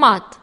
مات.